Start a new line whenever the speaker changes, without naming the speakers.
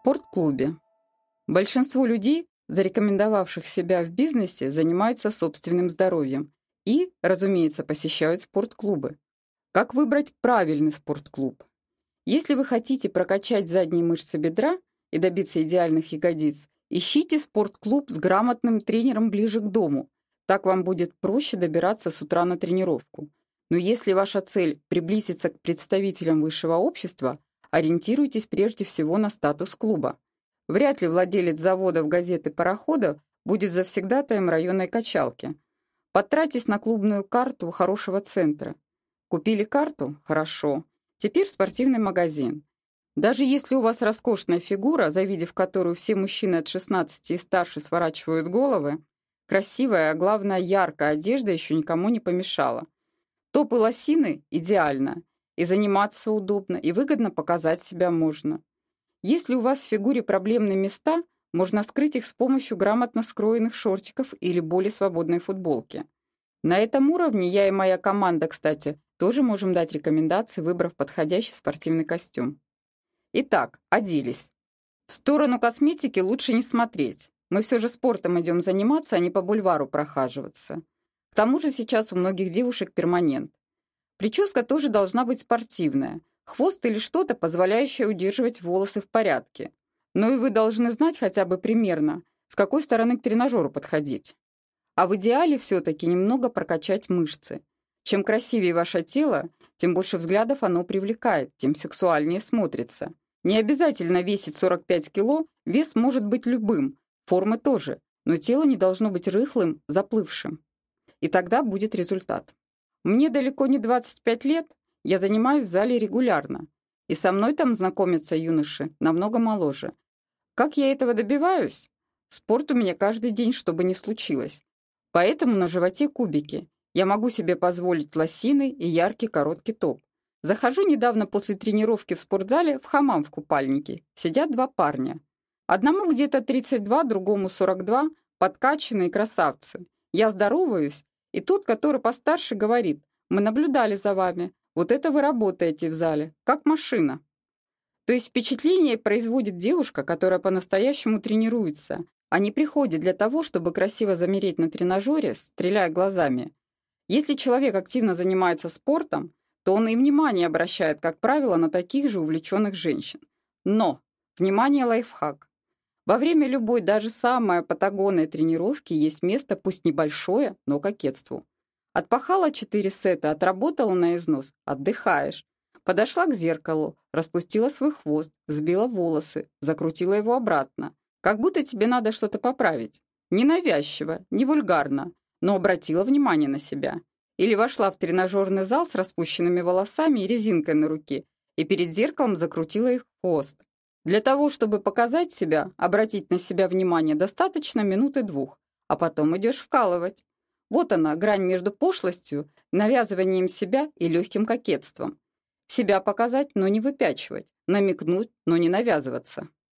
спортклубе. Большинство людей, зарекомендовавших себя в бизнесе, занимаются собственным здоровьем и, разумеется, посещают спортклубы. Как выбрать правильный спортклуб? Если вы хотите прокачать задние мышцы бедра и добиться идеальных ягодиц, ищите спортклуб с грамотным тренером ближе к дому. Так вам будет проще добираться с утра на тренировку. Но если ваша цель – приблизиться к представителям высшего общества, ориентируйтесь прежде всего на статус клуба. Вряд ли владелец заводов газет и парохода будет завсегдатаем районной качалки. Потратьтесь на клубную карту хорошего центра. Купили карту? Хорошо. Теперь в спортивный магазин. Даже если у вас роскошная фигура, завидев которую все мужчины от 16 и старше сворачивают головы, красивая, а главное яркая одежда еще никому не помешала. Топы лосины – идеально. И заниматься удобно, и выгодно показать себя можно. Если у вас в фигуре проблемные места, можно скрыть их с помощью грамотно скроенных шортиков или более свободной футболки. На этом уровне я и моя команда, кстати, тоже можем дать рекомендации, выбрав подходящий спортивный костюм. Итак, оделись. В сторону косметики лучше не смотреть. Мы все же спортом идем заниматься, а не по бульвару прохаживаться. К тому же сейчас у многих девушек перманент. Прическа тоже должна быть спортивная, хвост или что-то, позволяющее удерживать волосы в порядке. Но и вы должны знать хотя бы примерно, с какой стороны к тренажеру подходить. А в идеале все-таки немного прокачать мышцы. Чем красивее ваше тело, тем больше взглядов оно привлекает, тем сексуальнее смотрится. Не обязательно весить 45 кило, вес может быть любым, формы тоже, но тело не должно быть рыхлым, заплывшим. И тогда будет результат. Мне далеко не 25 лет, я занимаюсь в зале регулярно, и со мной там знакомятся юноши, намного моложе. Как я этого добиваюсь? Спорт у меня каждый день, чтобы не случилось. Поэтому на животе кубики. Я могу себе позволить лосины и яркий короткий топ. Захожу недавно после тренировки в спортзале в хамам в купальнике. Сидят два парня. Одному где-то 32, другому 42, подкачанные красавцы. Я здороваюсь, и тот, который постарше, говорит, «Мы наблюдали за вами. Вот это вы работаете в зале, как машина. То есть впечатление производит девушка, которая по-настоящему тренируется, а не приходит для того, чтобы красиво замереть на тренажере, стреляя глазами. Если человек активно занимается спортом, то он и внимание обращает, как правило, на таких же увлеченных женщин. Но, внимание, лайфхак. Во время любой, даже самой патагонной тренировки есть место, пусть небольшое, но кокетству. Отпахала четыре сета, отработала на износ, отдыхаешь. Подошла к зеркалу, распустила свой хвост, взбила волосы, закрутила его обратно. Как будто тебе надо что-то поправить. Не навязчиво, не вульгарно, но обратила внимание на себя. Или вошла в тренажерный зал с распущенными волосами и резинкой на руке, и перед зеркалом закрутила их хвост. Для того, чтобы показать себя, обратить на себя внимание, достаточно минуты двух, а потом идешь вкалывать. Вот она, грань между пошлостью, навязыванием себя и легким кокетством. Себя показать, но не выпячивать, намекнуть, но не навязываться.